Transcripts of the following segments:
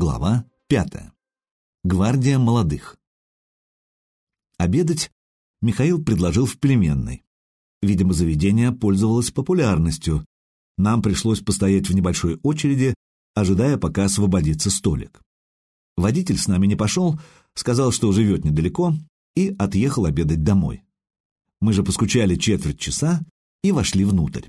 Глава пятая. Гвардия молодых. Обедать Михаил предложил в племенной. Видимо, заведение пользовалось популярностью. Нам пришлось постоять в небольшой очереди, ожидая, пока освободится столик. Водитель с нами не пошел, сказал, что живет недалеко, и отъехал обедать домой. Мы же поскучали четверть часа и вошли внутрь.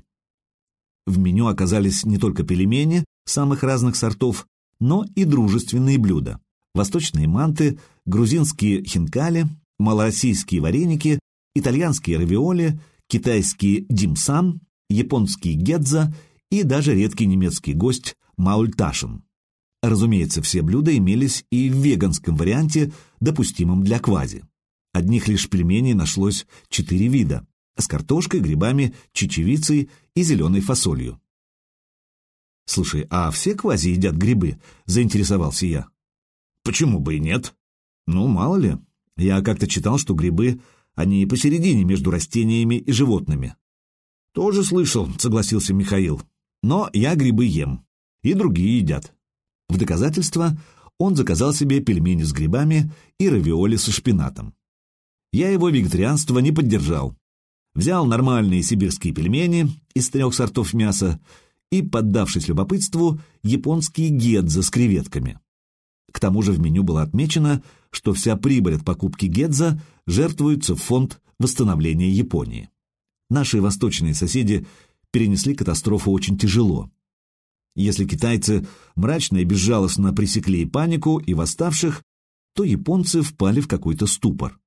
В меню оказались не только пельмени самых разных сортов, но и дружественные блюда. Восточные манты, грузинские хинкали, малороссийские вареники, итальянские равиоли, китайский димсам, японский гедза и даже редкий немецкий гость маульташин. Разумеется, все блюда имелись и в веганском варианте, допустимом для квази. Одних лишь пельменей нашлось четыре вида – с картошкой, грибами, чечевицей и зеленой фасолью. «Слушай, а все квази едят грибы?» — заинтересовался я. «Почему бы и нет?» «Ну, мало ли. Я как-то читал, что грибы, они посередине между растениями и животными». «Тоже слышал», — согласился Михаил. «Но я грибы ем. И другие едят». В доказательство он заказал себе пельмени с грибами и равиоли со шпинатом. Я его вегетарианство не поддержал. Взял нормальные сибирские пельмени из трех сортов мяса и, поддавшись любопытству, японские гедза с креветками. К тому же в меню было отмечено, что вся прибыль от покупки гедза жертвуется в фонд восстановления Японии. Наши восточные соседи перенесли катастрофу очень тяжело. Если китайцы мрачно и безжалостно пресекли и панику, и восставших, то японцы впали в какой-то ступор.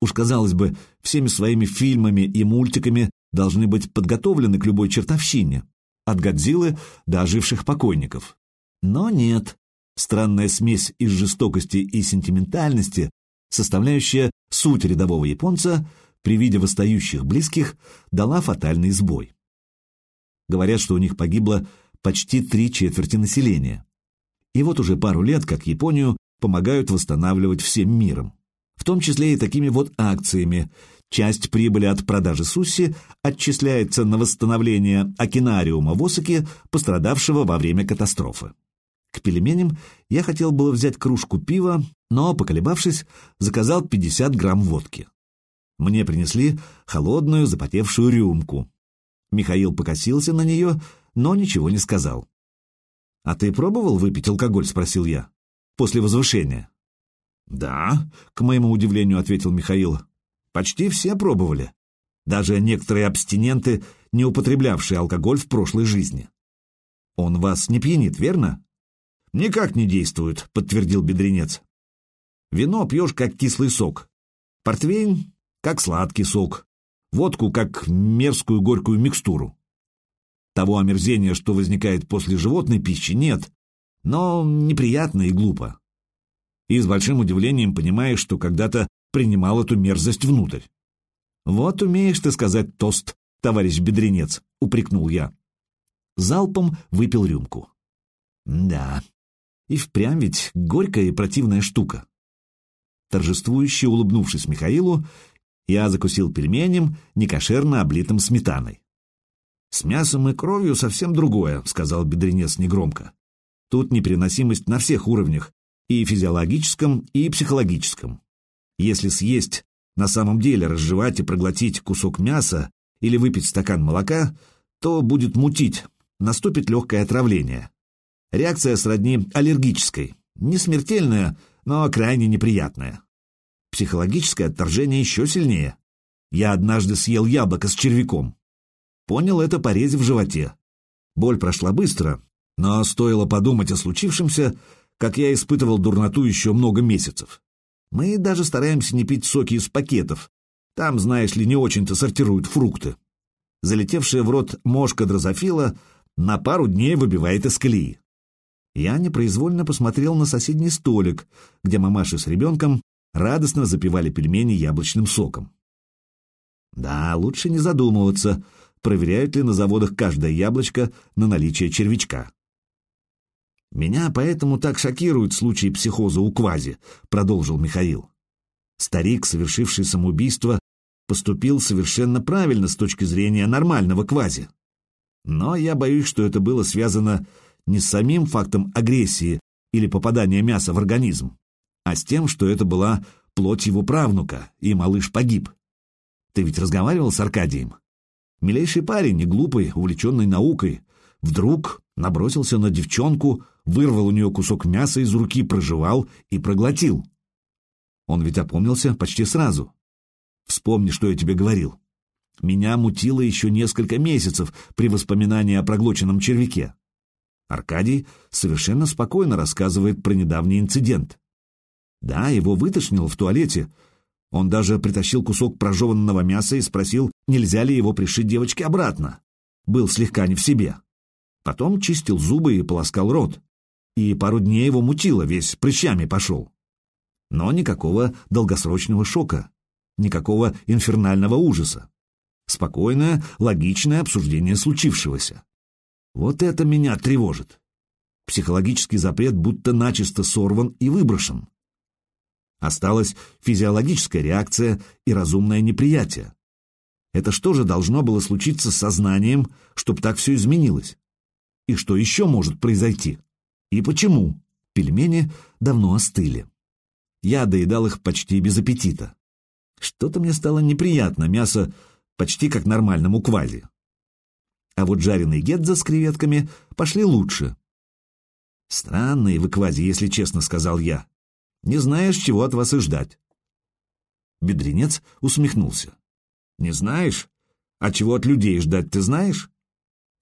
Уж, казалось бы, всеми своими фильмами и мультиками должны быть подготовлены к любой чертовщине от Годзиллы до оживших покойников. Но нет. Странная смесь из жестокости и сентиментальности, составляющая суть рядового японца, при виде восстающих близких, дала фатальный сбой. Говорят, что у них погибло почти три четверти населения. И вот уже пару лет, как Японию, помогают восстанавливать всем миром. В том числе и такими вот акциями, Часть прибыли от продажи суси отчисляется на восстановление океанариума в Осаке, пострадавшего во время катастрофы. К пельменям я хотел было взять кружку пива, но, поколебавшись, заказал 50 грамм водки. Мне принесли холодную запотевшую рюмку. Михаил покосился на нее, но ничего не сказал. «А ты пробовал выпить алкоголь?» — спросил я. «После возвышения». «Да», — к моему удивлению ответил Михаил. Почти все пробовали. Даже некоторые абстиненты, не употреблявшие алкоголь в прошлой жизни. Он вас не пьянит, верно? Никак не действует, подтвердил бедренец. Вино пьешь как кислый сок. Портвейн как сладкий сок. Водку как мерзкую горькую микстуру. Того омерзения, что возникает после животной пищи, нет, но неприятно и глупо. И с большим удивлением понимаешь, что когда-то принимал эту мерзость внутрь. «Вот умеешь ты сказать тост, товарищ бедренец», — упрекнул я. Залпом выпил рюмку. «Да, и впрямь ведь горькая и противная штука». Торжествующе улыбнувшись Михаилу, я закусил пельменем, некошерно облитым сметаной. «С мясом и кровью совсем другое», — сказал бедренец негромко. «Тут непереносимость на всех уровнях, и физиологическом, и психологическом. Если съесть, на самом деле разжевать и проглотить кусок мяса или выпить стакан молока, то будет мутить, наступит легкое отравление. Реакция сродни аллергической, не смертельная, но крайне неприятная. Психологическое отторжение еще сильнее. Я однажды съел яблоко с червяком. Понял это порез в животе. Боль прошла быстро, но стоило подумать о случившемся, как я испытывал дурноту еще много месяцев. Мы даже стараемся не пить соки из пакетов. Там, знаешь ли, не очень-то сортируют фрукты. Залетевшая в рот мошка дрозофила на пару дней выбивает из колеи. Я непроизвольно посмотрел на соседний столик, где мамаши с ребенком радостно запивали пельмени яблочным соком. Да, лучше не задумываться, проверяют ли на заводах каждое яблочко на наличие червячка. «Меня поэтому так шокируют случаи психоза у Квази», — продолжил Михаил. Старик, совершивший самоубийство, поступил совершенно правильно с точки зрения нормального Квази. Но я боюсь, что это было связано не с самим фактом агрессии, или попадание мяса в организм, а с тем, что это была плоть его правнука, и малыш погиб. Ты ведь разговаривал с Аркадием? Милейший парень, не глупый, увлеченный наукой, вдруг набросился на девчонку, вырвал у нее кусок мяса из руки, прожевал и проглотил. Он ведь опомнился почти сразу. Вспомни, что я тебе говорил. Меня мутило еще несколько месяцев при воспоминании о проглоченном червяке. Аркадий совершенно спокойно рассказывает про недавний инцидент. Да, его вытошнило в туалете. Он даже притащил кусок прожеванного мяса и спросил, нельзя ли его пришить девочке обратно. Был слегка не в себе. Потом чистил зубы и полоскал рот. И пару дней его мутило, весь прыщами пошел. Но никакого долгосрочного шока, никакого инфернального ужаса. Спокойное, логичное обсуждение случившегося. Вот это меня тревожит. Психологический запрет будто начисто сорван и выброшен. Осталась физиологическая реакция и разумное неприятие. Это что же должно было случиться с сознанием, чтобы так все изменилось? И что еще может произойти? И почему? Пельмени давно остыли. Я доедал их почти без аппетита. Что-то мне стало неприятно, мясо почти как нормальному квази. А вот жареные гедза с креветками пошли лучше. «Странные вы квази, если честно», — сказал я. «Не знаешь, чего от вас и ждать». Бедренец усмехнулся. «Не знаешь? А чего от людей ждать ты знаешь?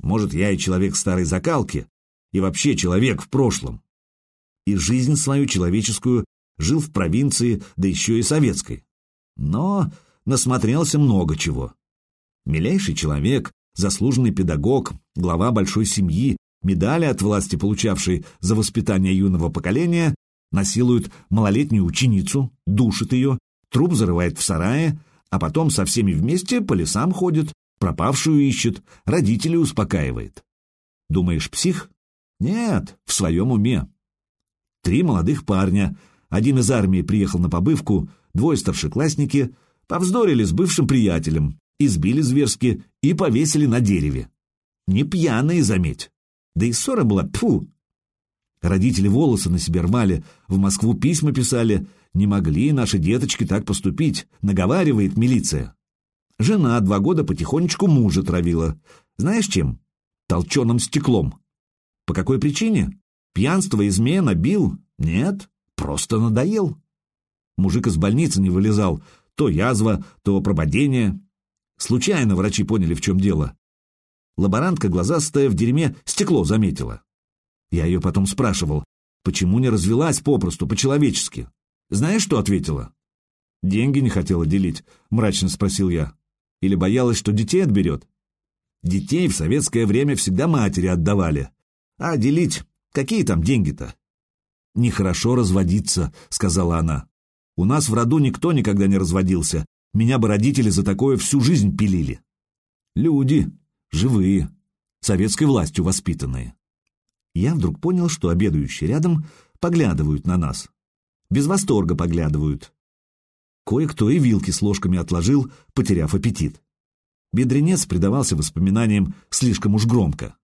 Может, я и человек старой закалки, и вообще человек в прошлом. И жизнь свою человеческую жил в провинции, да еще и советской. Но насмотрелся много чего. Милейший человек, заслуженный педагог, глава большой семьи, медали от власти получавший за воспитание юного поколения, насилует малолетнюю ученицу, душит ее, труп зарывает в сарае, а потом со всеми вместе по лесам ходит, пропавшую ищет, родителей успокаивает. Думаешь, псих? Нет, в своем уме. Три молодых парня, один из армии приехал на побывку, двое старшеклассники, повздорили с бывшим приятелем, избили зверски и повесили на дереве. Не пьяные, заметь. Да и ссора была, тьфу! Родители волосы на себе рвали, в Москву письма писали. Не могли наши деточки так поступить, наговаривает милиция. Жена два года потихонечку мужа травила. Знаешь чем? Толченым стеклом. По какой причине? Пьянство, измена, бил? Нет, просто надоел. Мужик из больницы не вылезал. То язва, то прободение. Случайно врачи поняли, в чем дело. Лаборантка, глазастая, в дерьме стекло заметила. Я ее потом спрашивал, почему не развелась попросту, по-человечески. Знаешь, что ответила? «Деньги не хотела делить», — мрачно спросил я. «Или боялась, что детей отберет?» «Детей в советское время всегда матери отдавали. А делить? Какие там деньги-то?» «Нехорошо разводиться», — сказала она. «У нас в роду никто никогда не разводился, меня бы родители за такое всю жизнь пилили. Люди, живые, советской властью воспитанные. Я вдруг понял, что обедающие рядом поглядывают на нас. Без восторга поглядывают. Кое-кто и вилки с ложками отложил, потеряв аппетит. Бедренец предавался воспоминаниям слишком уж громко.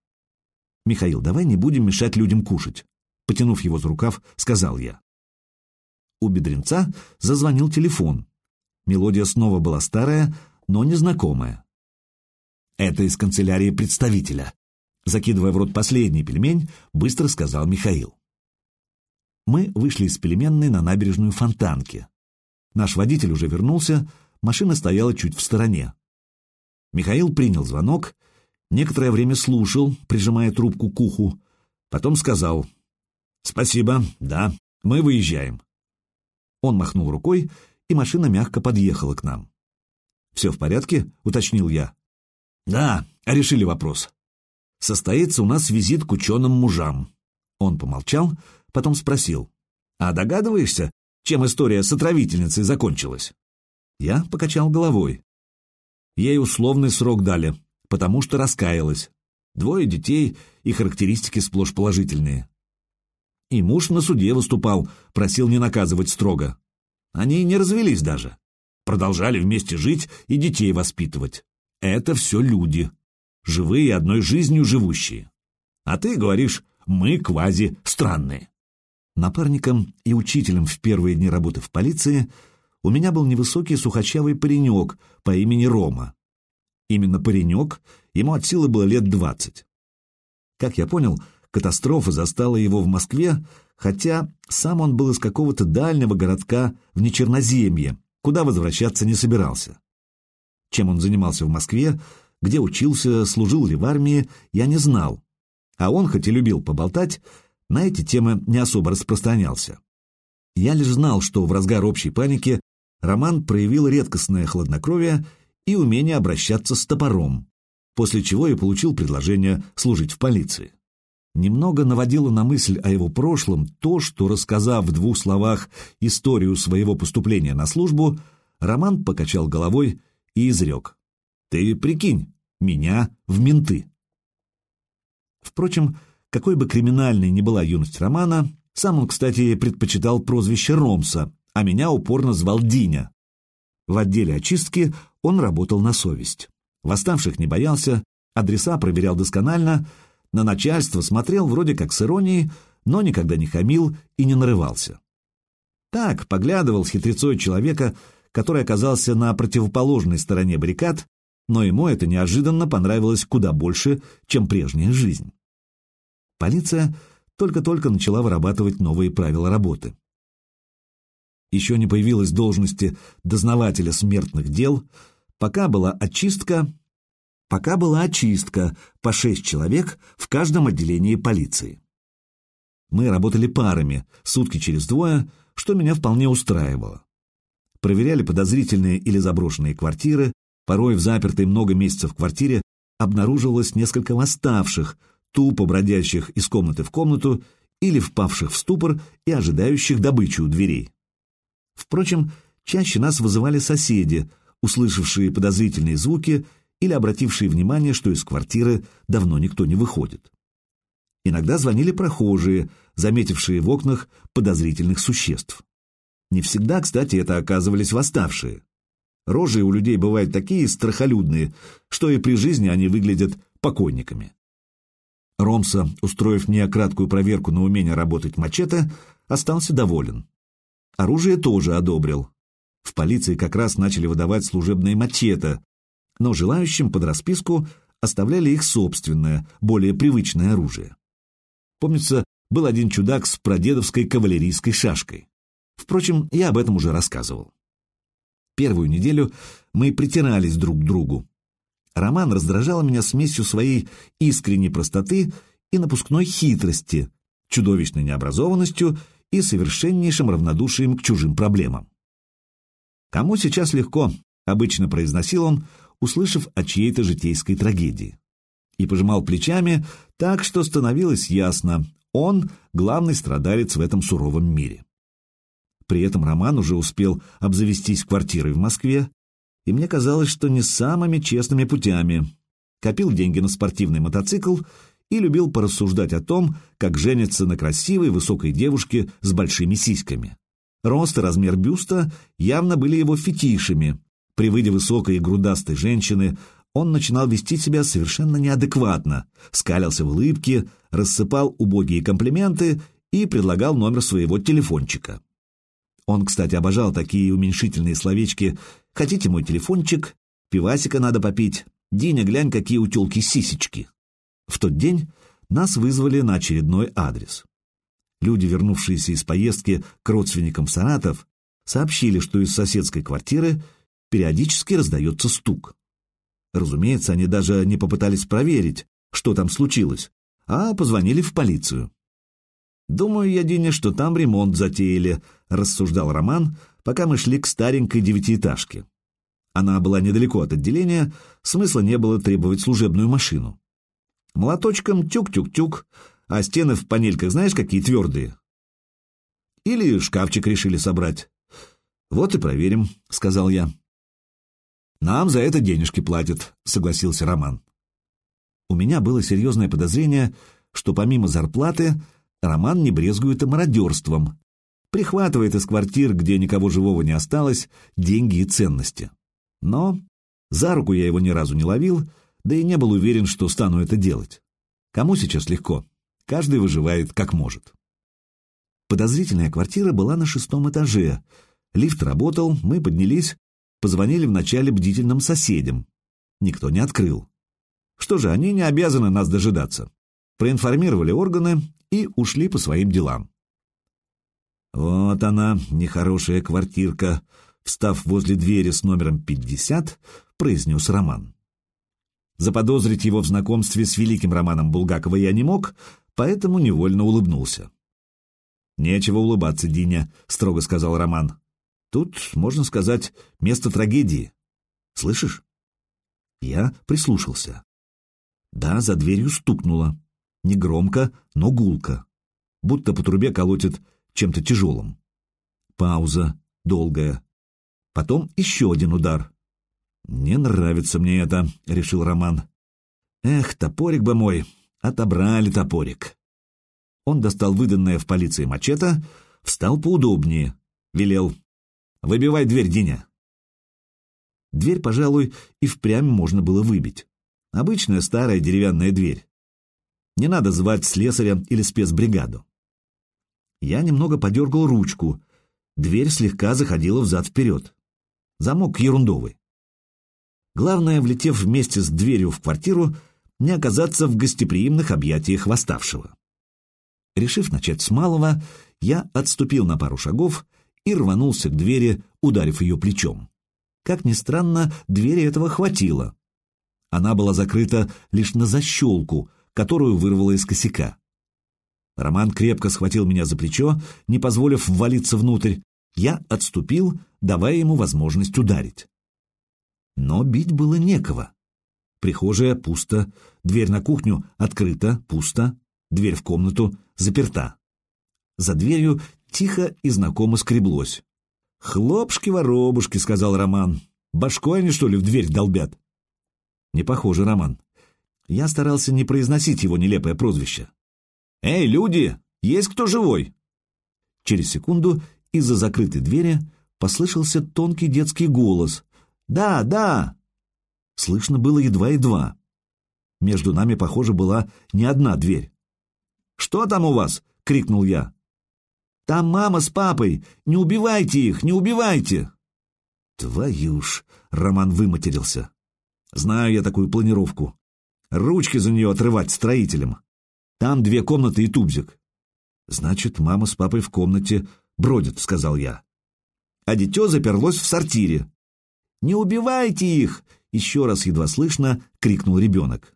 «Михаил, давай не будем мешать людям кушать», — потянув его за рукав, сказал я. У бедренца зазвонил телефон. Мелодия снова была старая, но незнакомая. «Это из канцелярии представителя», — закидывая в рот последний пельмень, быстро сказал Михаил. Мы вышли из пельменной на набережную Фонтанки. Наш водитель уже вернулся, машина стояла чуть в стороне. Михаил принял звонок, некоторое время слушал, прижимая трубку к уху, потом сказал «Спасибо, да, мы выезжаем». Он махнул рукой, и машина мягко подъехала к нам. «Все в порядке?» — уточнил я. «Да, решили вопрос. Состоится у нас визит к ученым мужам». Он помолчал, потом спросил. «А догадываешься, чем история с отравительницей закончилась?» Я покачал головой. Ей условный срок дали, потому что раскаялась. Двое детей и характеристики сплошь положительные. И муж на суде выступал, просил не наказывать строго. Они не развелись даже. Продолжали вместе жить и детей воспитывать. Это все люди. Живые, одной жизнью живущие. А ты говоришь, мы квази странные. Напарником и учителем в первые дни работы в полиции у меня был невысокий сухочавый паренек по имени Рома. Именно паренек, ему от силы было лет двадцать. Как я понял, катастрофа застала его в Москве, хотя сам он был из какого-то дальнего городка в Нечерноземье, куда возвращаться не собирался. Чем он занимался в Москве, где учился, служил ли в армии, я не знал. А он, хоть и любил поболтать, на эти темы не особо распространялся. Я лишь знал, что в разгар общей паники Роман проявил редкостное хладнокровие и умение обращаться с топором, после чего и получил предложение служить в полиции. Немного наводило на мысль о его прошлом то, что, рассказав в двух словах историю своего поступления на службу, Роман покачал головой и изрек. «Ты прикинь, меня в менты». Впрочем, какой бы криминальной ни была юность Романа, сам он, кстати, предпочитал прозвище Ромса, а меня упорно звал Диня. В отделе очистки он работал на совесть. Восставших не боялся, адреса проверял досконально, на начальство смотрел вроде как с иронией, но никогда не хамил и не нарывался. Так, поглядывал с хитрецой человека, который оказался на противоположной стороне баррикад, но ему это неожиданно понравилось куда больше, чем прежняя жизнь. Полиция только-только начала вырабатывать новые правила работы. Еще не появилась должности дознавателя смертных дел, пока была очистка, пока была очистка по шесть человек в каждом отделении полиции. Мы работали парами, сутки через двое, что меня вполне устраивало. Проверяли подозрительные или заброшенные квартиры, порой в запертой много месяцев квартире обнаруживалось несколько восставших, тупо бродящих из комнаты в комнату или впавших в ступор и ожидающих добычу у дверей. Впрочем, чаще нас вызывали соседи, услышавшие подозрительные звуки или обратившие внимание, что из квартиры давно никто не выходит. Иногда звонили прохожие, заметившие в окнах подозрительных существ. Не всегда, кстати, это оказывались восставшие. Рожи у людей бывают такие страхолюдные, что и при жизни они выглядят покойниками. Ромса, устроив мне краткую проверку на умение работать мачете, остался доволен. Оружие тоже одобрил. В полиции как раз начали выдавать служебные мачете, но желающим под расписку оставляли их собственное, более привычное оружие. Помнится, был один чудак с прадедовской кавалерийской шашкой. Впрочем, я об этом уже рассказывал. Первую неделю мы притирались друг к другу. Роман раздражал меня смесью своей искренней простоты и напускной хитрости, чудовищной необразованностью и совершеннейшим равнодушием к чужим проблемам. «Кому сейчас легко?» — обычно произносил он, услышав о чьей-то житейской трагедии. И пожимал плечами так, что становилось ясно, он — главный страдалец в этом суровом мире. При этом Роман уже успел обзавестись квартирой в Москве, и мне казалось, что не самыми честными путями. Копил деньги на спортивный мотоцикл и любил порассуждать о том, как женится на красивой высокой девушке с большими сиськами. Рост и размер бюста явно были его фетишами. При виде высокой и грудастой женщины он начинал вести себя совершенно неадекватно, скалился в улыбке, рассыпал убогие комплименты и предлагал номер своего телефончика. Он, кстати, обожал такие уменьшительные словечки «Хотите мой телефончик? Пивасика надо попить. Диня, глянь, какие у тёлки сисечки». В тот день нас вызвали на очередной адрес. Люди, вернувшиеся из поездки к родственникам Саратов, сообщили, что из соседской квартиры периодически раздается стук. Разумеется, они даже не попытались проверить, что там случилось, а позвонили в полицию. «Думаю я, Диня, что там ремонт затеяли», — рассуждал Роман, пока мы шли к старенькой девятиэтажке. Она была недалеко от отделения, смысла не было требовать служебную машину. Молоточком тюк-тюк-тюк, а стены в панельках знаешь какие твердые? Или шкафчик решили собрать. Вот и проверим, — сказал я. Нам за это денежки платят, — согласился Роман. У меня было серьезное подозрение, что помимо зарплаты Роман не брезгует и мародерством, прихватывает из квартир, где никого живого не осталось, деньги и ценности. Но за руку я его ни разу не ловил, да и не был уверен, что стану это делать. Кому сейчас легко? Каждый выживает как может. Подозрительная квартира была на шестом этаже. Лифт работал, мы поднялись, позвонили вначале бдительным соседям. Никто не открыл. Что же, они не обязаны нас дожидаться. Проинформировали органы и ушли по своим делам. Вот она, нехорошая квартирка, встав возле двери с номером 50, произнес Роман. Заподозрить его в знакомстве с великим Романом Булгакова я не мог, поэтому невольно улыбнулся. «Нечего улыбаться, Диня», — строго сказал Роман. «Тут, можно сказать, место трагедии. Слышишь?» Я прислушался. Да, за дверью стукнуло. Не громко, но гулко. Будто по трубе колотит чем-то тяжелым. Пауза, долгая. Потом еще один удар. «Не нравится мне это», — решил Роман. «Эх, топорик бы мой, отобрали топорик». Он достал выданное в полиции мачете, встал поудобнее, велел. «Выбивай дверь, Диня». Дверь, пожалуй, и впрямь можно было выбить. Обычная старая деревянная дверь. Не надо звать слесаря или спецбригаду. Я немного подергал ручку. Дверь слегка заходила взад-вперед. Замок ерундовый. Главное, влетев вместе с дверью в квартиру, не оказаться в гостеприимных объятиях восставшего. Решив начать с малого, я отступил на пару шагов и рванулся к двери, ударив ее плечом. Как ни странно, двери этого хватило. Она была закрыта лишь на защелку, которую вырвало из косяка. Роман крепко схватил меня за плечо, не позволив ввалиться внутрь. Я отступил, давая ему возможность ударить. Но бить было некого. Прихожая пусто, дверь на кухню открыта, пусто, дверь в комнату заперта. За дверью тихо и знакомо скреблось. «Хлопушки-воробушки», — сказал Роман. «Башкой они, что ли, в дверь долбят?» Не похоже, Роман. Я старался не произносить его нелепое прозвище. «Эй, люди! Есть кто живой?» Через секунду из-за закрытой двери послышался тонкий детский голос. «Да, да!» Слышно было едва-едва. Между нами, похоже, была не одна дверь. «Что там у вас?» — крикнул я. Там мама с папой! Не убивайте их, не убивайте!» «Твою ж!» — Роман выматерился. «Знаю я такую планировку. Ручки за нее отрывать строителям. Там две комнаты и тубзик». «Значит, мама с папой в комнате бродят», — сказал я. А дитё заперлось в сортире. «Не убивайте их!» — еще раз едва слышно крикнул ребенок.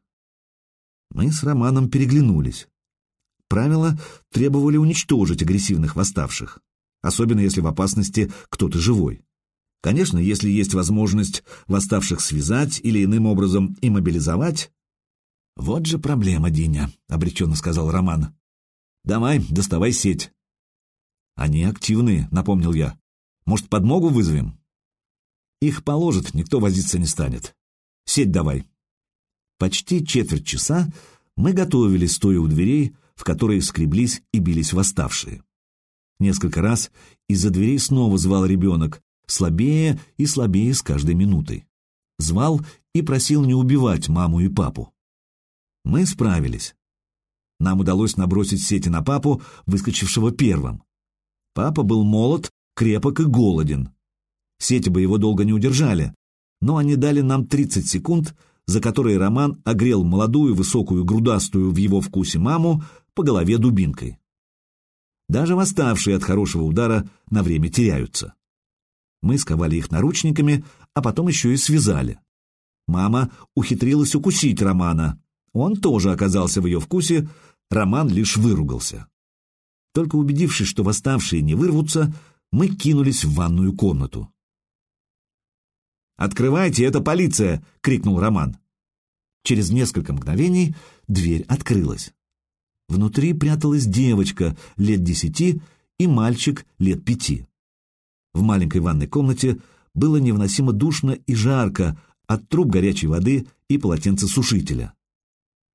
Мы с Романом переглянулись. Правила требовали уничтожить агрессивных восставших, особенно если в опасности кто-то живой. Конечно, если есть возможность восставших связать или иным образом иммобилизовать... «Вот же проблема, Диня», — обреченно сказал Роман. «Давай, доставай сеть». «Они активные», — напомнил я. «Может, подмогу вызовем?» «Их положат, никто возиться не станет. Сеть давай». Почти четверть часа мы готовились, стоя у дверей, в которые скреблись и бились восставшие. Несколько раз из-за дверей снова звал ребенок, слабее и слабее с каждой минутой. Звал и просил не убивать маму и папу. Мы справились. Нам удалось набросить сети на папу, выскочившего первым. Папа был молод, крепок и голоден. Сети бы его долго не удержали, но они дали нам 30 секунд, за которые Роман огрел молодую, высокую, грудастую в его вкусе маму по голове дубинкой. Даже восставшие от хорошего удара на время теряются. Мы сковали их наручниками, а потом еще и связали. Мама ухитрилась укусить Романа. Он тоже оказался в ее вкусе, Роман лишь выругался. Только убедившись, что восставшие не вырвутся, мы кинулись в ванную комнату. «Открывайте, это полиция!» — крикнул Роман. Через несколько мгновений дверь открылась. Внутри пряталась девочка лет десяти и мальчик лет пяти. В маленькой ванной комнате было невыносимо душно и жарко от труб горячей воды и полотенцесушителя.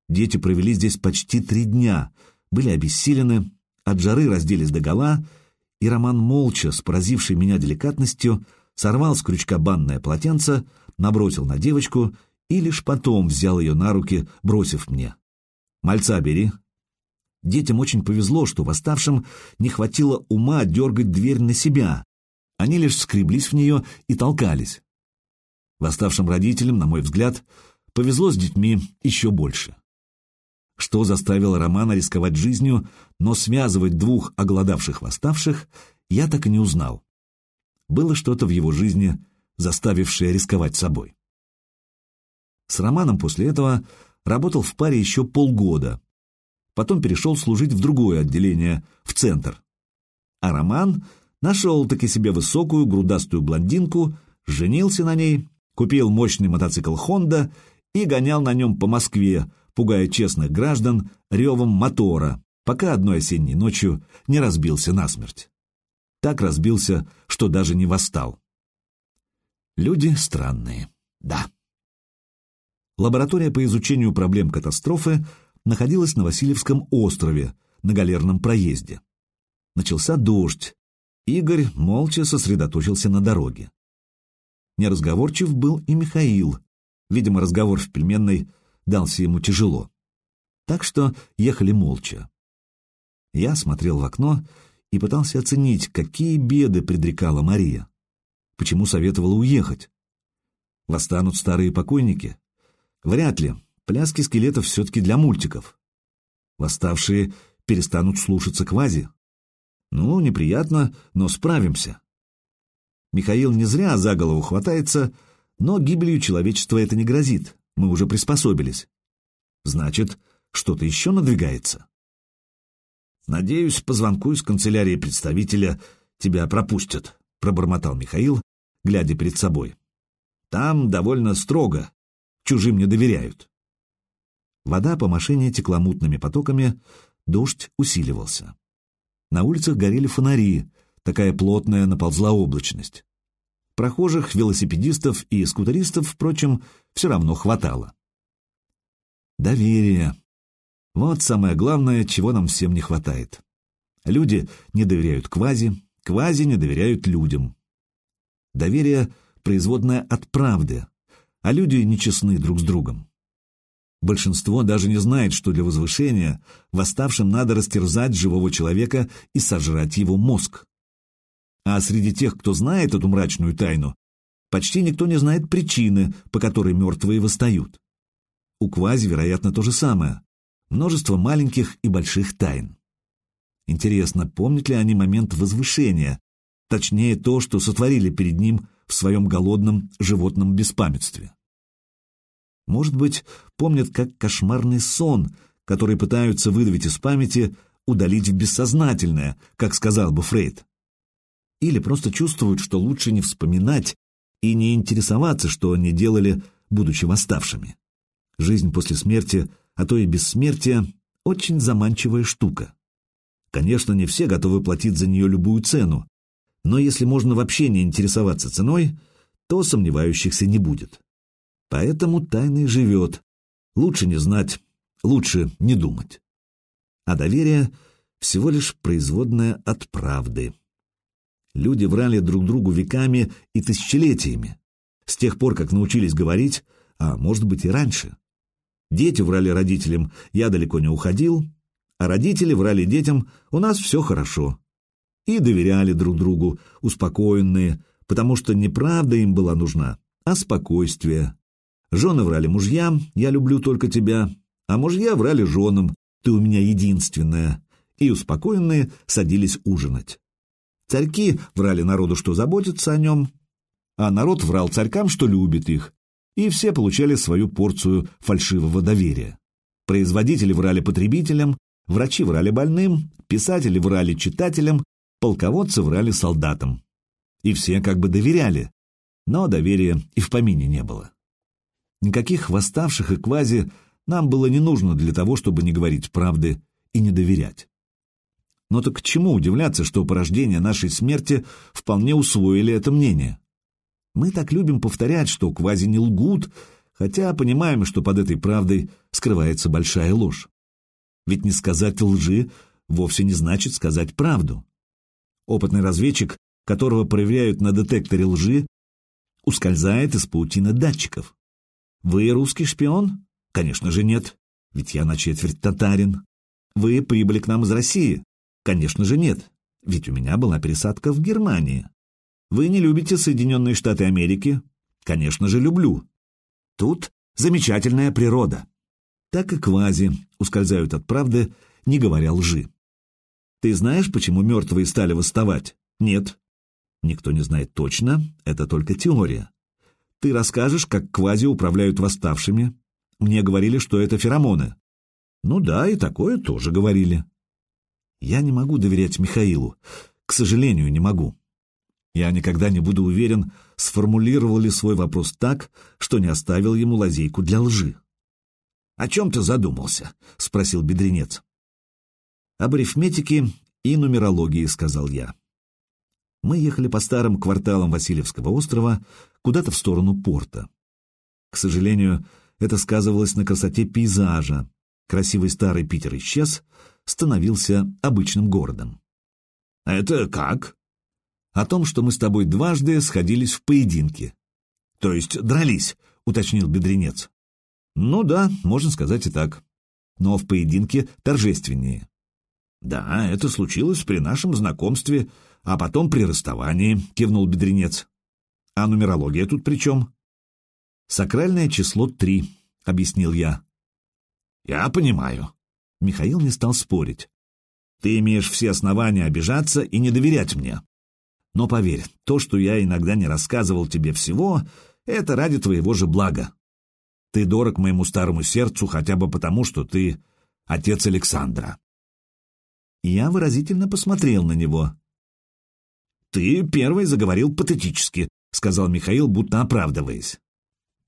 Дети провели здесь почти три дня, были обессилены, от жары разделись догола, и Роман молча, с поразившей меня деликатностью, сорвал с крючка банное полотенце, набросил на девочку и лишь потом взял ее на руки, бросив мне. «Мальца бери, Детям очень повезло, что восставшим не хватило ума дергать дверь на себя. Они лишь скреблись в нее и толкались. Восставшим родителям, на мой взгляд, повезло с детьми еще больше. Что заставило Романа рисковать жизнью, но связывать двух оголодавших восставших, я так и не узнал. Было что-то в его жизни, заставившее рисковать собой. С Романом после этого работал в паре еще полгода, потом перешел служить в другое отделение, в центр. А Роман нашел таки себе высокую грудастую блондинку, женился на ней, купил мощный мотоцикл «Хонда» и гонял на нем по Москве, пугая честных граждан ревом мотора, пока одной осенней ночью не разбился насмерть. Так разбился, что даже не восстал. Люди странные, да. Лаборатория по изучению проблем катастрофы находилась на Васильевском острове, на галерном проезде. Начался дождь. Игорь молча сосредоточился на дороге. Неразговорчив был и Михаил. Видимо, разговор в пельменной дался ему тяжело. Так что ехали молча. Я смотрел в окно и пытался оценить, какие беды предрекала Мария. Почему советовала уехать? Восстанут старые покойники? Вряд ли. Пляски скелетов все-таки для мультиков. Восставшие перестанут слушаться квази. Ну, неприятно, но справимся. Михаил не зря за голову хватается, но гибелью человечества это не грозит. Мы уже приспособились. Значит, что-то еще надвигается. Надеюсь, по звонку из канцелярии представителя тебя пропустят, пробормотал Михаил, глядя перед собой. Там довольно строго, чужим не доверяют. Вода по машине текла мутными потоками, дождь усиливался. На улицах горели фонари, такая плотная наползла облачность. Прохожих, велосипедистов и скутеристов, впрочем, все равно хватало. Доверие. Вот самое главное, чего нам всем не хватает. Люди не доверяют квази, квази не доверяют людям. Доверие — производное от правды, а люди нечестны друг с другом. Большинство даже не знает, что для возвышения восставшим надо растерзать живого человека и сожрать его мозг. А среди тех, кто знает эту мрачную тайну, почти никто не знает причины, по которой мертвые восстают. У Квази, вероятно, то же самое. Множество маленьких и больших тайн. Интересно, помнят ли они момент возвышения, точнее то, что сотворили перед ним в своем голодном животном беспамятстве. Может быть, помнят как кошмарный сон, который пытаются выдавить из памяти, удалить в бессознательное, как сказал бы Фрейд. Или просто чувствуют, что лучше не вспоминать и не интересоваться, что они делали, будучи восставшими. Жизнь после смерти, а то и бессмертие – очень заманчивая штука. Конечно, не все готовы платить за нее любую цену, но если можно вообще не интересоваться ценой, то сомневающихся не будет. Поэтому тайный живет. Лучше не знать, лучше не думать. А доверие — всего лишь производное от правды. Люди врали друг другу веками и тысячелетиями, с тех пор, как научились говорить, а может быть и раньше. Дети врали родителям «я далеко не уходил», а родители врали детям «у нас все хорошо». И доверяли друг другу, успокоенные, потому что не правда им была нужна, а спокойствие. Жены врали мужьям, я люблю только тебя, а мужья врали женам, ты у меня единственная, и успокоенные садились ужинать. Царьки врали народу, что заботятся о нем, а народ врал царькам, что любит их, и все получали свою порцию фальшивого доверия. Производители врали потребителям, врачи врали больным, писатели врали читателям, полководцы врали солдатам. И все как бы доверяли, но доверия и в помине не было. Никаких восставших и квази нам было не нужно для того, чтобы не говорить правды и не доверять. Но так к чему удивляться, что порождение нашей смерти вполне усвоили это мнение? Мы так любим повторять, что квази не лгут, хотя понимаем, что под этой правдой скрывается большая ложь. Ведь не сказать лжи вовсе не значит сказать правду. Опытный разведчик, которого проверяют на детекторе лжи, ускользает из паутины датчиков. Вы русский шпион? Конечно же нет, ведь я на четверть татарин. Вы прибыли к нам из России? Конечно же нет, ведь у меня была пересадка в Германии. Вы не любите Соединенные Штаты Америки? Конечно же люблю. Тут замечательная природа. Так и квази ускользают от правды, не говоря лжи. Ты знаешь, почему мертвые стали восставать? Нет. Никто не знает точно, это только теория. Ты расскажешь, как квази управляют восставшими? Мне говорили, что это феромоны. Ну да, и такое тоже говорили. Я не могу доверять Михаилу. К сожалению, не могу. Я никогда не буду уверен, сформулировал ли свой вопрос так, что не оставил ему лазейку для лжи. «О чем ты задумался?» — спросил бедренец. «Об арифметике и нумерологии», — сказал я. Мы ехали по старым кварталам Васильевского острова куда-то в сторону порта. К сожалению, это сказывалось на красоте пейзажа. Красивый старый Питер исчез, становился обычным городом. «Это как?» «О том, что мы с тобой дважды сходились в поединке». «То есть дрались?» — уточнил бедренец. «Ну да, можно сказать и так. Но в поединке торжественнее». «Да, это случилось при нашем знакомстве, а потом при расставании», — кивнул бедренец. «А нумерология тут при чем?» «Сакральное число три», — объяснил я. «Я понимаю». Михаил не стал спорить. «Ты имеешь все основания обижаться и не доверять мне. Но поверь, то, что я иногда не рассказывал тебе всего, это ради твоего же блага. Ты дорог моему старому сердцу хотя бы потому, что ты отец Александра». Я выразительно посмотрел на него. «Ты первый заговорил патетически», — сказал Михаил, будто оправдываясь.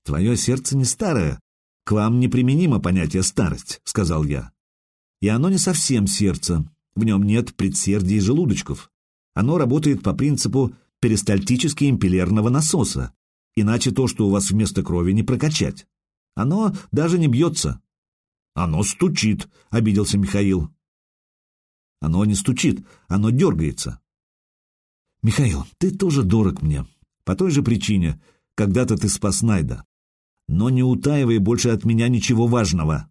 «Твое сердце не старое, к вам неприменимо понятие «старость», — сказал я. И оно не совсем сердце, в нем нет предсердий и желудочков. Оно работает по принципу перистальтически-импеллерного насоса, иначе то, что у вас вместо крови, не прокачать. Оно даже не бьется. Оно стучит, — обиделся Михаил. Оно не стучит, оно дергается. Михаил, ты тоже дорог мне. По той же причине, когда-то ты спас Найда но не утаивай больше от меня ничего важного».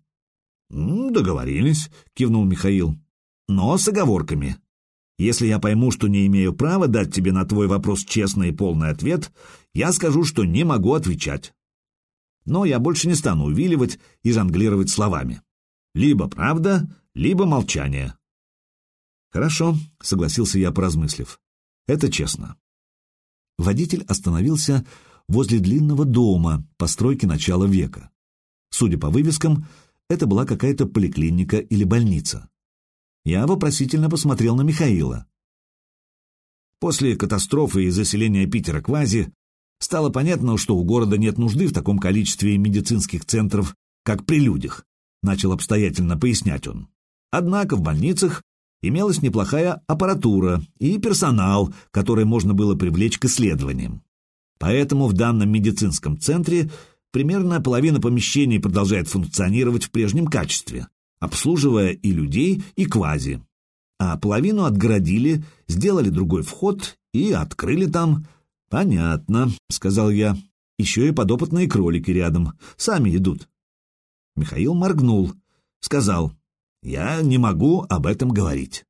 «Договорились», — кивнул Михаил. «Но с оговорками. Если я пойму, что не имею права дать тебе на твой вопрос честный и полный ответ, я скажу, что не могу отвечать. Но я больше не стану увиливать и жонглировать словами. Либо правда, либо молчание». «Хорошо», — согласился я, поразмыслив. «Это честно». Водитель остановился возле длинного дома постройки начала века. Судя по вывескам, это была какая-то поликлиника или больница. Я вопросительно посмотрел на Михаила. После катастрофы и заселения Питера Квази стало понятно, что у города нет нужды в таком количестве медицинских центров, как при людях, начал обстоятельно пояснять он. Однако в больницах имелась неплохая аппаратура и персонал, который можно было привлечь к исследованиям. Поэтому в данном медицинском центре примерно половина помещений продолжает функционировать в прежнем качестве, обслуживая и людей, и квази. А половину отгородили, сделали другой вход и открыли там. «Понятно», — сказал я. «Еще и подопытные кролики рядом. Сами идут». Михаил моргнул, сказал, «Я не могу об этом говорить».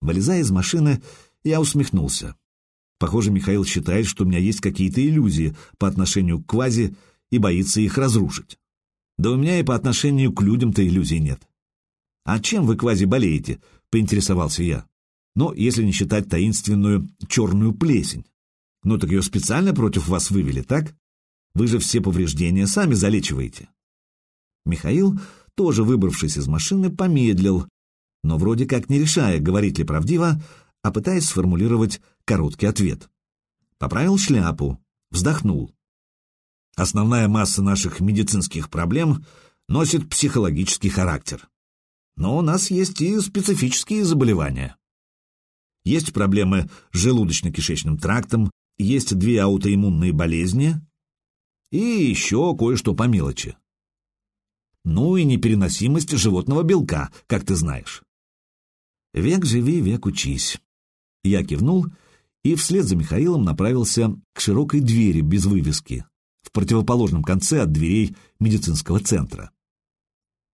Вылезая из машины, я усмехнулся. Похоже, Михаил считает, что у меня есть какие-то иллюзии по отношению к квази и боится их разрушить. Да у меня и по отношению к людям-то иллюзий нет. «А чем вы квази болеете?» — поинтересовался я. «Ну, если не считать таинственную черную плесень. Ну так ее специально против вас вывели, так? Вы же все повреждения сами залечиваете». Михаил, тоже выбравшись из машины, помедлил, но вроде как не решая, говорить ли правдиво, а пытаясь сформулировать короткий ответ. Поправил шляпу, вздохнул. Основная масса наших медицинских проблем носит психологический характер. Но у нас есть и специфические заболевания. Есть проблемы с желудочно-кишечным трактом, есть две аутоиммунные болезни и еще кое-что по мелочи. Ну и непереносимость животного белка, как ты знаешь. Век живи, век учись. Я кивнул и вслед за Михаилом направился к широкой двери без вывески, в противоположном конце от дверей медицинского центра.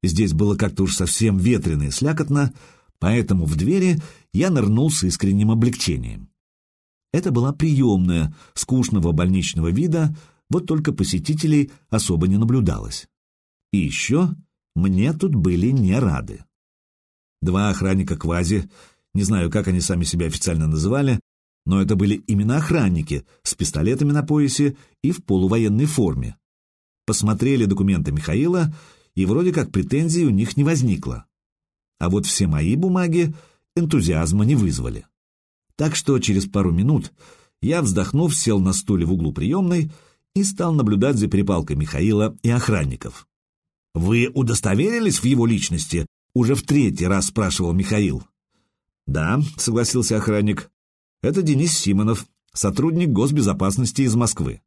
Здесь было как-то уж совсем ветрено и слякотно, поэтому в двери я нырнул с искренним облегчением. Это была приемная, скучного больничного вида, вот только посетителей особо не наблюдалось. И еще мне тут были не рады. Два охранника Квази, не знаю, как они сами себя официально называли, но это были именно охранники с пистолетами на поясе и в полувоенной форме. Посмотрели документы Михаила, и вроде как претензий у них не возникло. А вот все мои бумаги энтузиазма не вызвали. Так что через пару минут я, вздохнув, сел на стуле в углу приемной и стал наблюдать за перепалкой Михаила и охранников. «Вы удостоверились в его личности?» — уже в третий раз спрашивал Михаил. «Да», — согласился охранник. «Это Денис Симонов, сотрудник госбезопасности из Москвы».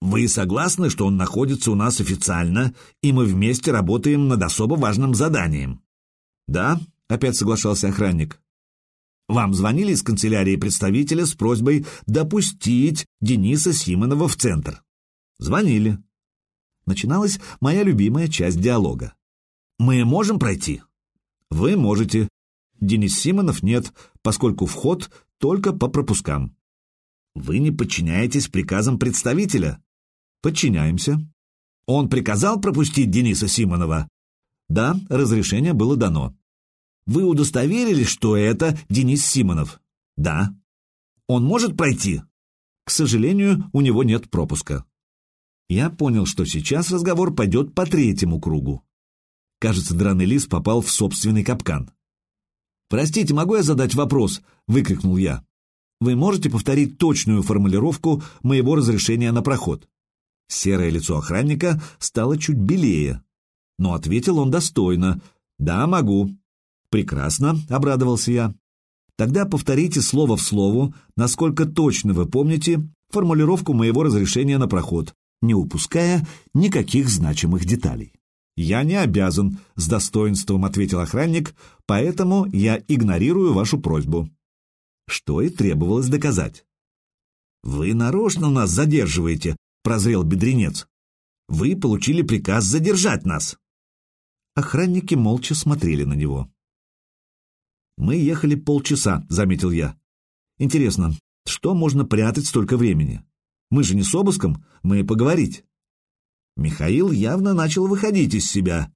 «Вы согласны, что он находится у нас официально, и мы вместе работаем над особо важным заданием?» «Да», — опять соглашался охранник. «Вам звонили из канцелярии представителя с просьбой допустить Дениса Симонова в центр?» «Звонили». Начиналась моя любимая часть диалога. «Мы можем пройти?» «Вы можете. Денис Симонов нет, поскольку вход только по пропускам». «Вы не подчиняетесь приказам представителя?» «Подчиняемся». «Он приказал пропустить Дениса Симонова?» «Да, разрешение было дано». «Вы удостоверились, что это Денис Симонов?» «Да». «Он может пройти?» «К сожалению, у него нет пропуска». Я понял, что сейчас разговор пойдет по третьему кругу. Кажется, драный лис попал в собственный капкан. «Простите, могу я задать вопрос?» — выкрикнул я. «Вы можете повторить точную формулировку моего разрешения на проход?» Серое лицо охранника стало чуть белее, но ответил он достойно. «Да, могу». «Прекрасно», — обрадовался я. «Тогда повторите слово в слово, насколько точно вы помните формулировку моего разрешения на проход, не упуская никаких значимых деталей. «Я не обязан», — с достоинством ответил охранник, «поэтому я игнорирую вашу просьбу». Что и требовалось доказать. «Вы нарочно нас задерживаете», — прозрел бедренец. «Вы получили приказ задержать нас». Охранники молча смотрели на него. «Мы ехали полчаса», — заметил я. «Интересно, что можно прятать столько времени? Мы же не с обыском, мы поговорить». Михаил явно начал выходить из себя.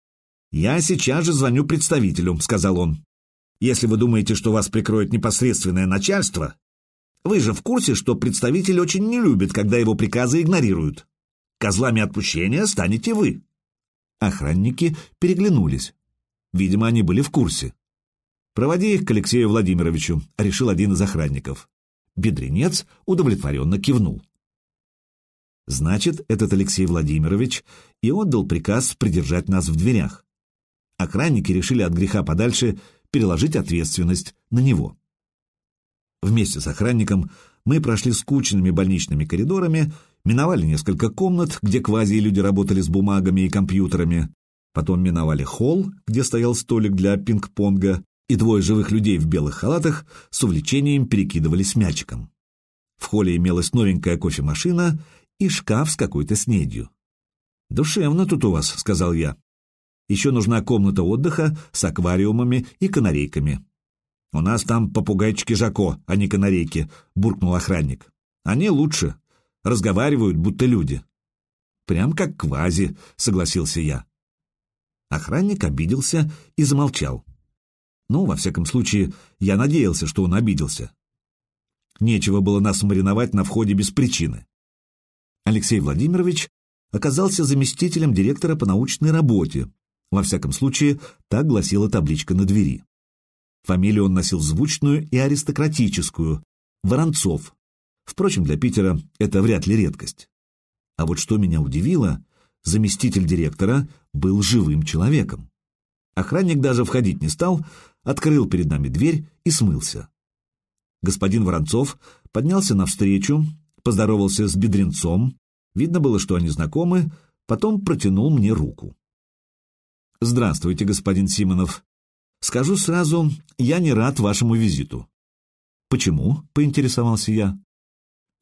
«Я сейчас же звоню представителю», — сказал он. «Если вы думаете, что вас прикроет непосредственное начальство, вы же в курсе, что представитель очень не любит, когда его приказы игнорируют. Козлами отпущения станете вы». Охранники переглянулись. Видимо, они были в курсе. «Проводи их к Алексею Владимировичу», — решил один из охранников. Бедренец удовлетворенно кивнул. Значит, этот Алексей Владимирович и отдал приказ придержать нас в дверях. Охранники решили от греха подальше переложить ответственность на него. Вместе с охранником мы прошли скучными больничными коридорами, миновали несколько комнат, где квази-люди работали с бумагами и компьютерами, потом миновали холл, где стоял столик для пинг-понга, и двое живых людей в белых халатах с увлечением перекидывались мячиком. В холле имелась новенькая кофемашина и шкаф с какой-то снедью. «Душевно тут у вас», — сказал я. «Еще нужна комната отдыха с аквариумами и канарейками». «У нас там попугайчики Жако, а не канарейки», — буркнул охранник. «Они лучше. Разговаривают, будто люди». «Прям как квази», — согласился я. Охранник обиделся и замолчал. Ну, во всяком случае, я надеялся, что он обиделся. Нечего было нас мариновать на входе без причины. Алексей Владимирович оказался заместителем директора по научной работе. Во всяком случае, так гласила табличка на двери. Фамилию он носил звучную и аристократическую – Воронцов. Впрочем, для Питера это вряд ли редкость. А вот что меня удивило, заместитель директора был живым человеком. Охранник даже входить не стал, открыл перед нами дверь и смылся. Господин Воронцов поднялся навстречу, поздоровался с бедренцом, видно было, что они знакомы, потом протянул мне руку. «Здравствуйте, господин Симонов. Скажу сразу, я не рад вашему визиту». «Почему?» — поинтересовался я.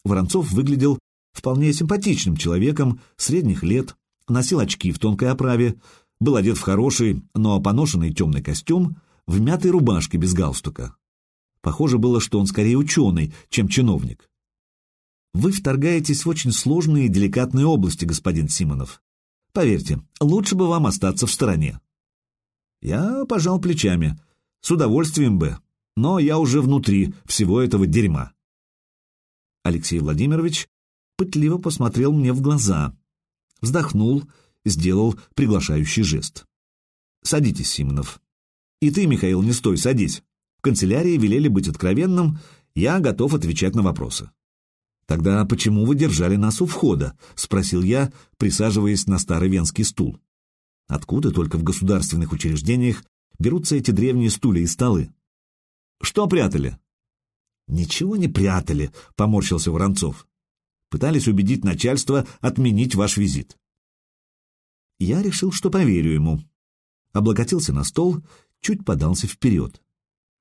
Воронцов выглядел вполне симпатичным человеком, средних лет, носил очки в тонкой оправе, был одет в хороший, но поношенный темный костюм, в мятой рубашке без галстука. Похоже было, что он скорее ученый, чем чиновник. Вы вторгаетесь в очень сложные и деликатные области, господин Симонов. Поверьте, лучше бы вам остаться в стороне. Я пожал плечами. С удовольствием бы, но я уже внутри всего этого дерьма. Алексей Владимирович пытливо посмотрел мне в глаза, вздохнул, сделал приглашающий жест. «Садитесь, Симонов». «И ты, Михаил, не стой, садись. В канцелярии велели быть откровенным, я готов отвечать на вопросы». «Тогда почему вы держали нас у входа?» — спросил я, присаживаясь на старый венский стул. «Откуда только в государственных учреждениях берутся эти древние стулья и столы?» «Что прятали?» «Ничего не прятали», — поморщился Воронцов. «Пытались убедить начальство отменить ваш визит». Я решил, что поверю ему. Облокотился на стол, чуть подался вперед.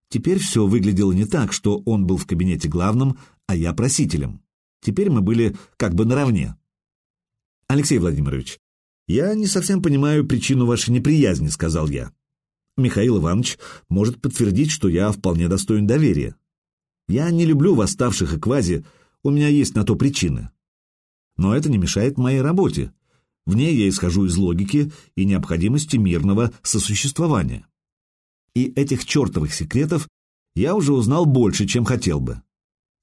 Теперь все выглядело не так, что он был в кабинете главным, а я просителем. Теперь мы были как бы наравне. «Алексей Владимирович, я не совсем понимаю причину вашей неприязни», — сказал я. «Михаил Иванович может подтвердить, что я вполне достоин доверия. Я не люблю восставших и квази, у меня есть на то причины. Но это не мешает моей работе. В ней я исхожу из логики и необходимости мирного сосуществования. И этих чертовых секретов я уже узнал больше, чем хотел бы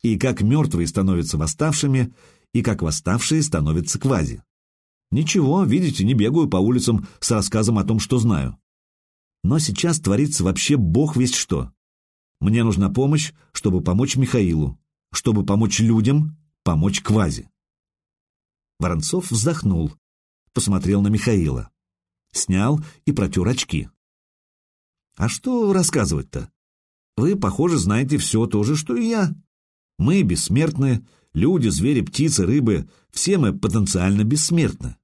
и как мертвые становятся восставшими, и как восставшие становятся квази. Ничего, видите, не бегаю по улицам с рассказом о том, что знаю. Но сейчас творится вообще бог весть что. Мне нужна помощь, чтобы помочь Михаилу, чтобы помочь людям, помочь квази. Воронцов вздохнул, посмотрел на Михаила. Снял и протер очки. «А что рассказывать-то? Вы, похоже, знаете все то же, что и я. Мы бессмертны, люди, звери, птицы, рыбы, все мы потенциально бессмертны.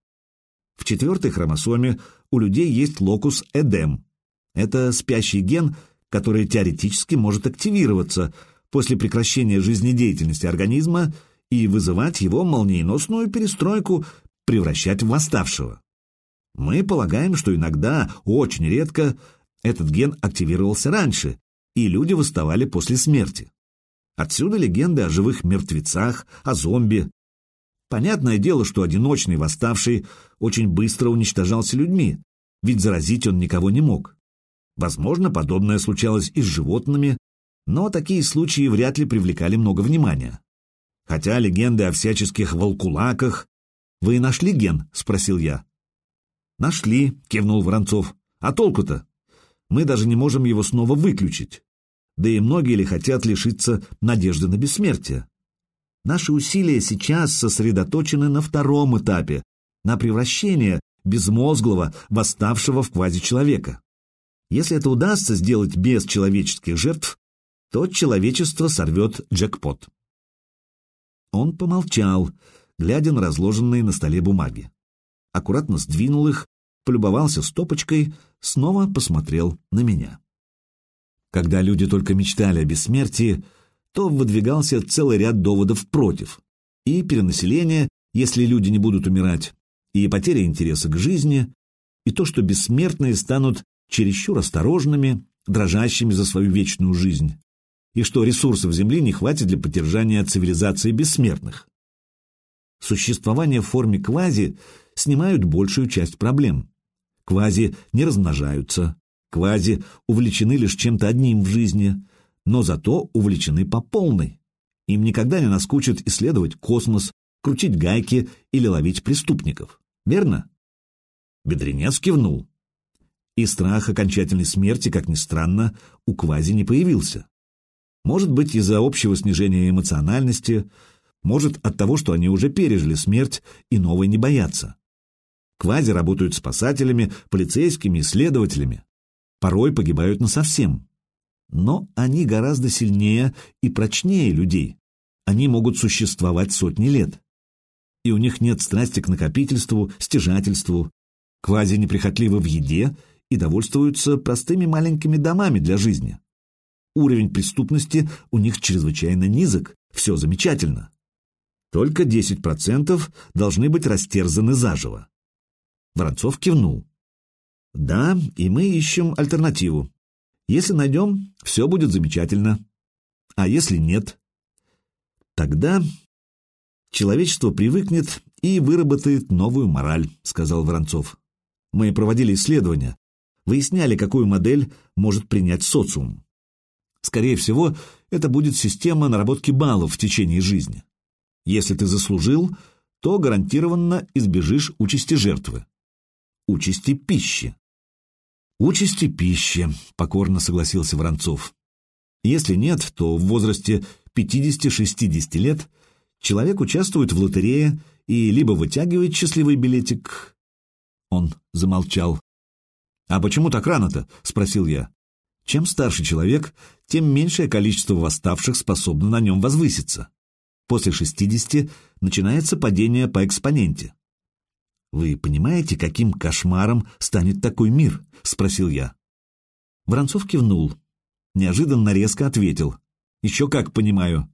В четвертой хромосоме у людей есть локус Эдем. Это спящий ген, который теоретически может активироваться после прекращения жизнедеятельности организма и вызывать его молниеносную перестройку, превращать в восставшего. Мы полагаем, что иногда, очень редко, этот ген активировался раньше, и люди восставали после смерти. Отсюда легенды о живых мертвецах, о зомби. Понятное дело, что одиночный восставший очень быстро уничтожался людьми, ведь заразить он никого не мог. Возможно, подобное случалось и с животными, но такие случаи вряд ли привлекали много внимания. Хотя легенды о всяческих волкулаках... «Вы нашли ген?» — спросил я. «Нашли», — кивнул Воронцов. «А толку-то? Мы даже не можем его снова выключить да и многие ли хотят лишиться надежды на бессмертие. Наши усилия сейчас сосредоточены на втором этапе, на превращение безмозглого, восставшего в квазичеловека. Если это удастся сделать без человеческих жертв, то человечество сорвет джекпот. Он помолчал, глядя на разложенные на столе бумаги. Аккуратно сдвинул их, полюбовался стопочкой, снова посмотрел на меня. Когда люди только мечтали о бессмертии, то выдвигался целый ряд доводов против. И перенаселение, если люди не будут умирать, и потеря интереса к жизни, и то, что бессмертные станут чересчур осторожными, дрожащими за свою вечную жизнь, и что ресурсов Земли не хватит для поддержания цивилизации бессмертных. Существование в форме квази снимают большую часть проблем. Квази не размножаются, Квази увлечены лишь чем-то одним в жизни, но зато увлечены по полной. Им никогда не наскучит исследовать космос, крутить гайки или ловить преступников. Верно? Бедренец кивнул. И страх окончательной смерти, как ни странно, у Квази не появился. Может быть, из-за общего снижения эмоциональности, может, от того, что они уже пережили смерть и новой не боятся. Квази работают спасателями, полицейскими, исследователями порой погибают насовсем. Но они гораздо сильнее и прочнее людей. Они могут существовать сотни лет. И у них нет страсти к накопительству, стяжательству, квази неприхотливы в еде и довольствуются простыми маленькими домами для жизни. Уровень преступности у них чрезвычайно низок, все замечательно. Только 10% должны быть растерзаны заживо. Воронцов кивнул. Да, и мы ищем альтернативу. Если найдем, все будет замечательно. А если нет? Тогда человечество привыкнет и выработает новую мораль, сказал Воронцов. Мы проводили исследования, выясняли, какую модель может принять социум. Скорее всего, это будет система наработки баллов в течение жизни. Если ты заслужил, то гарантированно избежишь участи жертвы. Участи пищи. Участи пищи, покорно согласился Воронцов. Если нет, то в возрасте 50-60 лет человек участвует в лотерее и либо вытягивает счастливый билетик... Он замолчал. «А почему так рано-то?» — спросил я. Чем старше человек, тем меньшее количество восставших способно на нем возвыситься. После 60 начинается падение по экспоненте. «Вы понимаете, каким кошмаром станет такой мир?» — спросил я. Воронцов кивнул. Неожиданно резко ответил. «Еще как понимаю.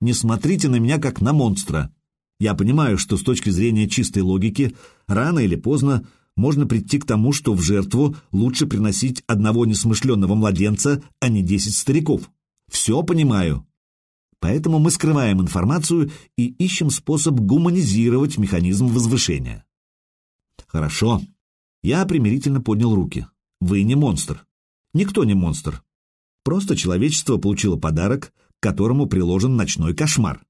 Не смотрите на меня как на монстра. Я понимаю, что с точки зрения чистой логики, рано или поздно можно прийти к тому, что в жертву лучше приносить одного несмышленного младенца, а не десять стариков. Все понимаю. Поэтому мы скрываем информацию и ищем способ гуманизировать механизм возвышения. Хорошо. Я примирительно поднял руки. Вы не монстр. Никто не монстр. Просто человечество получило подарок, к которому приложен ночной кошмар.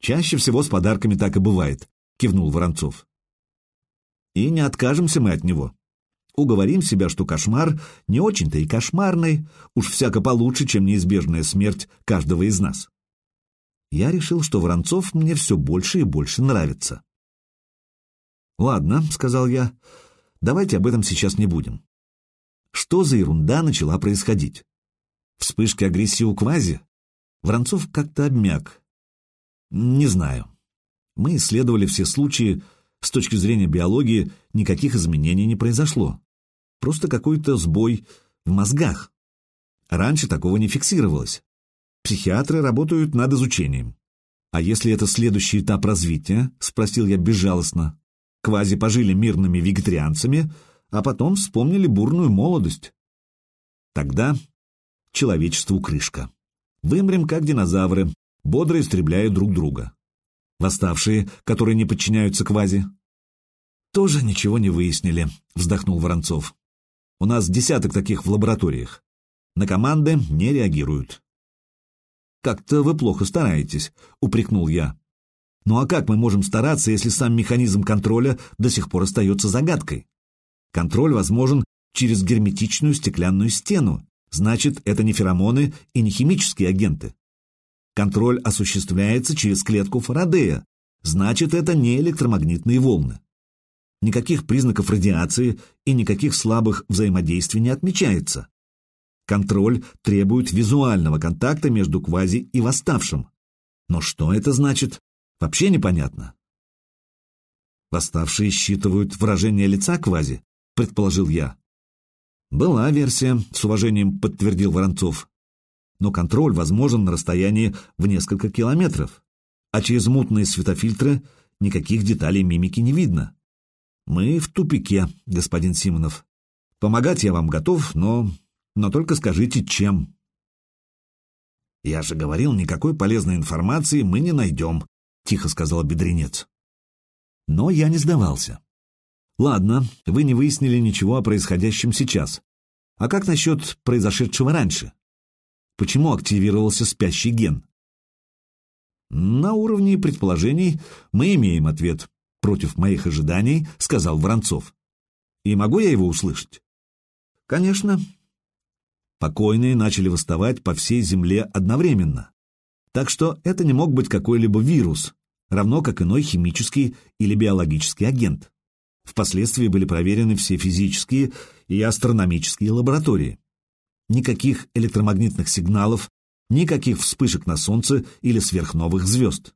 Чаще всего с подарками так и бывает, кивнул Воронцов. И не откажемся мы от него. Уговорим себя, что кошмар не очень-то и кошмарный, уж всяко получше, чем неизбежная смерть каждого из нас. Я решил, что Воронцов мне все больше и больше нравится. «Ладно», — сказал я, — «давайте об этом сейчас не будем. Что за ерунда начала происходить? Вспышки агрессии у Квази? Воронцов как-то обмяк. Не знаю. Мы исследовали все случаи, с точки зрения биологии никаких изменений не произошло. Просто какой-то сбой в мозгах. Раньше такого не фиксировалось. Психиатры работают над изучением. А если это следующий этап развития, спросил я безжалостно. Квази пожили мирными вегетарианцами, а потом вспомнили бурную молодость. Тогда человечеству крышка. Вымрем, как динозавры, бодро истребляя друг друга. Восставшие, которые не подчиняются квази? Тоже ничего не выяснили, вздохнул Воронцов. У нас десяток таких в лабораториях. На команды не реагируют. Как-то вы плохо стараетесь, упрекнул я. Ну а как мы можем стараться, если сам механизм контроля до сих пор остается загадкой? Контроль возможен через герметичную стеклянную стену, значит, это не феромоны и не химические агенты. Контроль осуществляется через клетку Фарадея, значит, это не электромагнитные волны. Никаких признаков радиации и никаких слабых взаимодействий не отмечается. Контроль требует визуального контакта между квази и восставшим. Но что это значит, вообще непонятно. Восставшие считывают выражение лица квази, предположил я. Была версия, с уважением подтвердил Воронцов но контроль возможен на расстоянии в несколько километров, а через мутные светофильтры никаких деталей мимики не видно. Мы в тупике, господин Симонов. Помогать я вам готов, но... но только скажите, чем. Я же говорил, никакой полезной информации мы не найдем, тихо сказал бедренец. Но я не сдавался. Ладно, вы не выяснили ничего о происходящем сейчас. А как насчет произошедшего раньше? почему активировался спящий ген. На уровне предположений мы имеем ответ. Против моих ожиданий, сказал Воронцов. И могу я его услышать? Конечно. Покойные начали восставать по всей Земле одновременно. Так что это не мог быть какой-либо вирус, равно как иной химический или биологический агент. Впоследствии были проверены все физические и астрономические лаборатории никаких электромагнитных сигналов, никаких вспышек на Солнце или сверхновых звезд.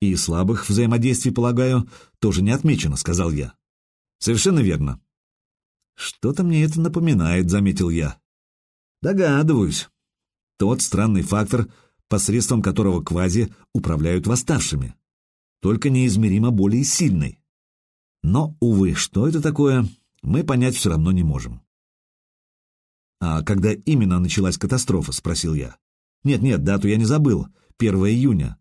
И слабых взаимодействий, полагаю, тоже не отмечено, сказал я. Совершенно верно. Что-то мне это напоминает, заметил я. Догадываюсь. Тот странный фактор, посредством которого квази управляют восставшими. Только неизмеримо более сильный. Но, увы, что это такое, мы понять все равно не можем. «А когда именно началась катастрофа?» — спросил я. «Нет-нет, дату я не забыл. 1 июня.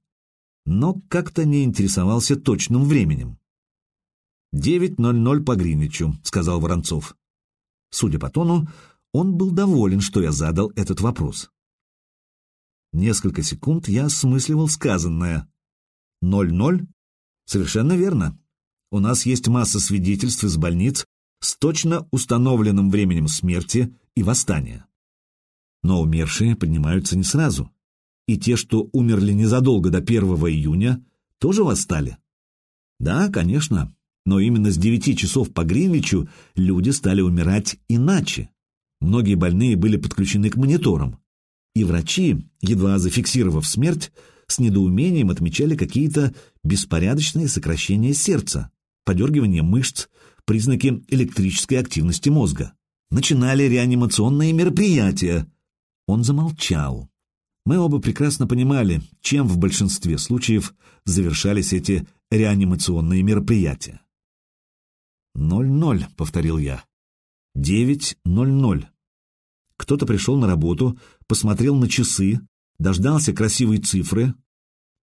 Но как-то не интересовался точным временем». «9.00 по Гринвичу», — сказал Воронцов. Судя по тону, он был доволен, что я задал этот вопрос. Несколько секунд я осмысливал сказанное. «Ноль-ноль?» Совершенно верно. У нас есть масса свидетельств из больниц с точно установленным временем смерти и восстания. Но умершие поднимаются не сразу. И те, что умерли незадолго до 1 июня, тоже восстали. Да, конечно, но именно с 9 часов по Гринвичу люди стали умирать иначе. Многие больные были подключены к мониторам. И врачи, едва зафиксировав смерть, с недоумением отмечали какие-то беспорядочные сокращения сердца, подергивание мышц, признаки электрической активности мозга. Начинали реанимационные мероприятия. Он замолчал. Мы оба прекрасно понимали, чем в большинстве случаев завершались эти реанимационные мероприятия. «Ноль-ноль», — повторил я. «Девять ноль-ноль». Кто-то пришел на работу, посмотрел на часы, дождался красивой цифры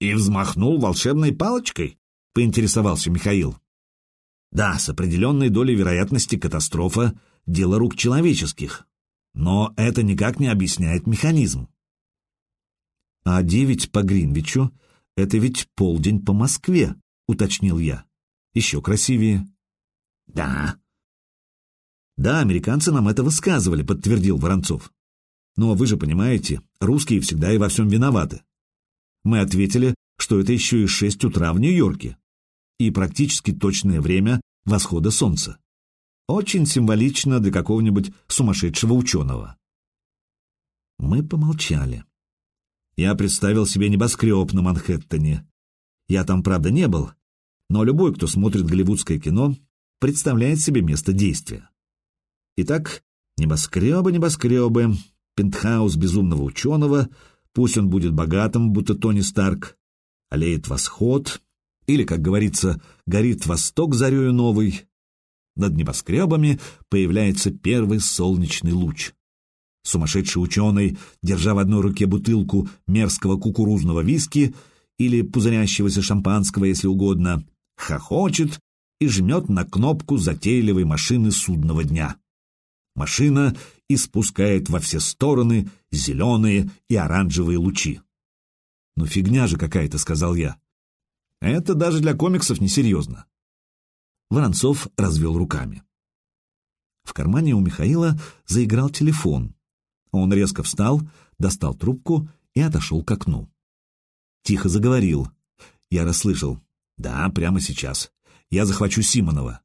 и взмахнул волшебной палочкой, поинтересовался Михаил. Да, с определенной долей вероятности катастрофа — дело рук человеческих, но это никак не объясняет механизм. А девять по Гринвичу — это ведь полдень по Москве, уточнил я. Еще красивее. Да. Да, американцы нам это высказывали, подтвердил Воронцов. Но вы же понимаете, русские всегда и во всем виноваты. Мы ответили, что это еще и шесть утра в Нью-Йорке и практически точное время восхода солнца. Очень символично для какого-нибудь сумасшедшего ученого. Мы помолчали. Я представил себе небоскреб на Манхэттене. Я там, правда, не был, но любой, кто смотрит голливудское кино, представляет себе место действия. Итак, небоскребы, небоскребы, пентхаус безумного ученого, пусть он будет богатым, будто Тони Старк, олеет восход, или, как говорится, горит восток зарею новый. Над небоскребами появляется первый солнечный луч. Сумасшедший ученый, держа в одной руке бутылку мерзкого кукурузного виски или пузырящегося шампанского, если угодно, хохочет и жмет на кнопку затейливой машины судного дня. Машина испускает во все стороны зеленые и оранжевые лучи. «Ну фигня же какая-то», — сказал я. «Это даже для комиксов несерьезно». Воронцов развел руками. В кармане у Михаила заиграл телефон. Он резко встал, достал трубку и отошел к окну. Тихо заговорил. Я расслышал. «Да, прямо сейчас. Я захвачу Симонова».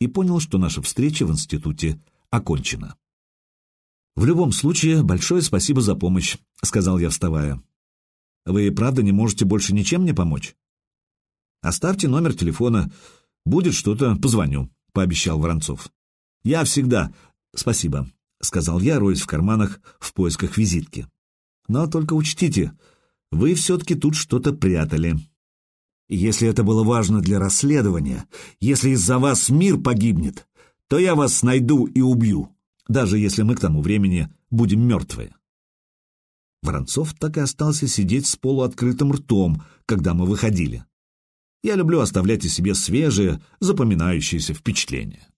И понял, что наша встреча в институте окончена. «В любом случае, большое спасибо за помощь», — сказал я, вставая. «Вы правда не можете больше ничем мне помочь?» «Оставьте номер телефона. Будет что-то, позвоню», — пообещал Воронцов. «Я всегда...» «Спасибо», — сказал я, роясь в карманах в поисках визитки. «Но только учтите, вы все-таки тут что-то прятали. Если это было важно для расследования, если из-за вас мир погибнет, то я вас найду и убью, даже если мы к тому времени будем мертвые. Воронцов так и остался сидеть с полуоткрытым ртом, когда мы выходили. Я люблю оставлять о себе свежие, запоминающиеся впечатления.